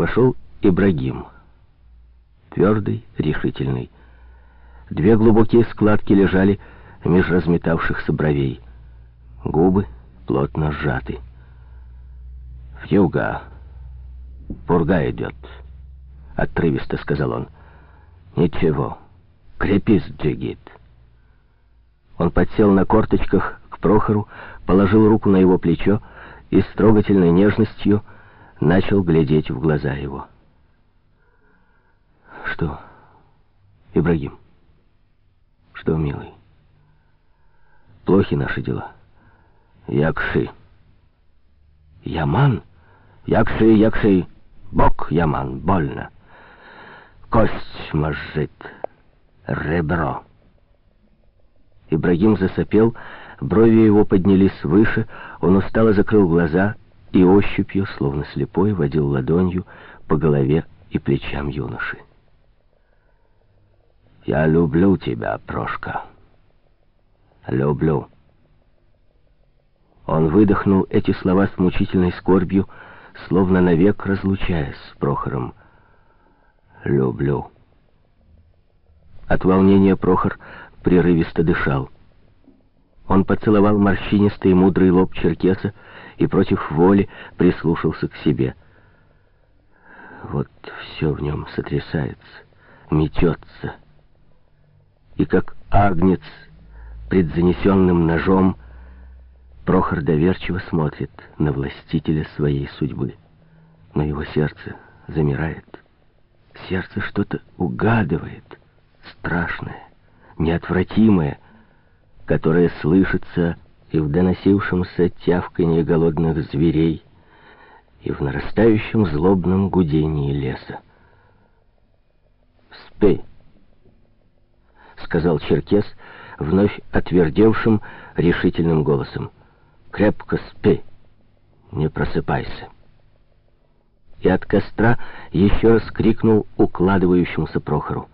Вошел Ибрагим. Твердый, решительный. Две глубокие складки лежали меж разметавшихся бровей. Губы плотно сжаты. «Вьюга! Пурга идет!» — отрывисто сказал он. «Ничего, крепись, джигит!» Он подсел на корточках к Прохору, положил руку на его плечо и с трогательной нежностью начал глядеть в глаза его. «Что, Ибрагим? Что, милый? Плохи наши дела?» «Якши!» «Яман? Якши, якши! Бок, яман, больно! Кость мозжит, ребро!» Ибрагим засопел, брови его поднялись выше, он устало закрыл глаза и ощупью, словно слепой, водил ладонью по голове и плечам юноши. «Я люблю тебя, Прошка. Люблю». Он выдохнул эти слова с мучительной скорбью, словно навек разлучаясь с Прохором. «Люблю». От волнения Прохор прерывисто дышал. Он поцеловал морщинистый мудрый лоб черкеса и против воли прислушался к себе. Вот все в нем сотрясается, метется. И как агнец пред занесенным ножом Прохор доверчиво смотрит на властителя своей судьбы. Но его сердце замирает. Сердце что-то угадывает, страшное, неотвратимое, которое слышится и в доносившемся тявканье голодных зверей, и в нарастающем злобном гудении леса. «Спи!» — сказал Черкес вновь отвердевшим решительным голосом. «Крепко спи, не просыпайся!» И от костра еще раз крикнул укладывающемуся Прохору.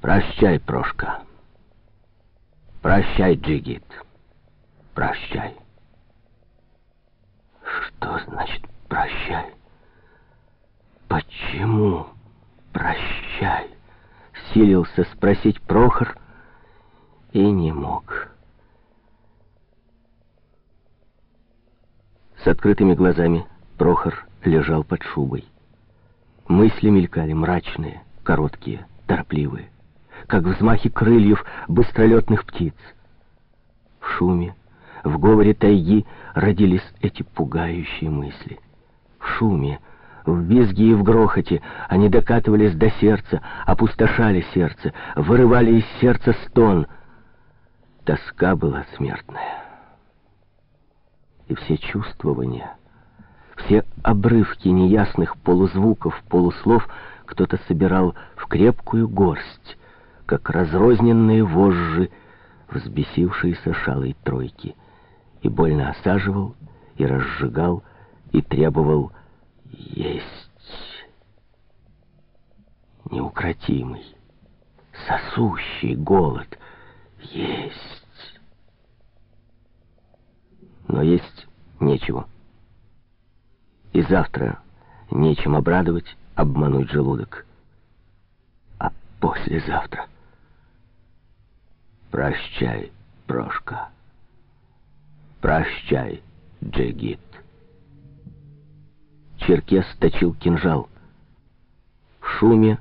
«Прощай, Прошка! Прощай, Джигит! Прощай!» «Что значит «прощай»?» «Почему прощай?» Силился спросить Прохор и не мог. С открытыми глазами Прохор лежал под шубой. Мысли мелькали мрачные, короткие, торопливые как взмахи крыльев быстролетных птиц. В шуме, в говоре тайги родились эти пугающие мысли. В шуме, в визге и в грохоте они докатывались до сердца, опустошали сердце, вырывали из сердца стон. Тоска была смертная. И все чувствования, все обрывки неясных полузвуков, полуслов кто-то собирал в крепкую горсть, как разрозненные вожжи взбесившиеся шалой тройки, и больно осаживал, и разжигал, и требовал есть. Неукротимый, сосущий голод есть. Но есть нечего. И завтра нечем обрадовать, обмануть желудок. А послезавтра... Прощай, Прошка. Прощай, Джигит. Черкес точил кинжал. В шуме,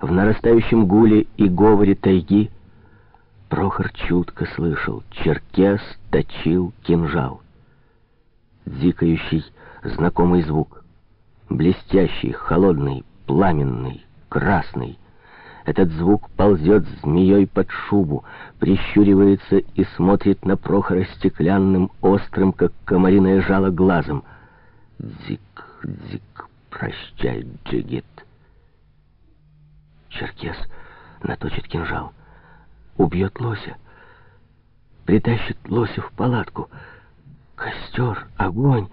в нарастающем гуле и говоре тайги Прохор чутко слышал. Черкес точил кинжал. Дикающий, знакомый звук. Блестящий, холодный, пламенный, красный — этот звук ползет змеей под шубу, прищуривается и смотрит на Прохора стеклянным, острым, как комариное жало, глазом. «Дзик, дзик, прощай, джигит!» Черкес наточит кинжал, убьет лося, притащит лося в палатку. Костер, огонь.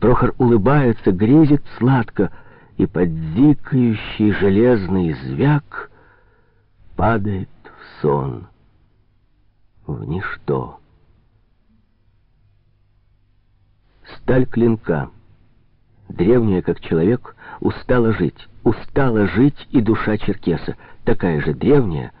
Прохор улыбается, грезит сладко, и под дикающий железный звяк падает в сон, в ничто. Сталь клинка, Древняя, как человек, устала жить. Устала жить и душа черкеса, такая же древняя,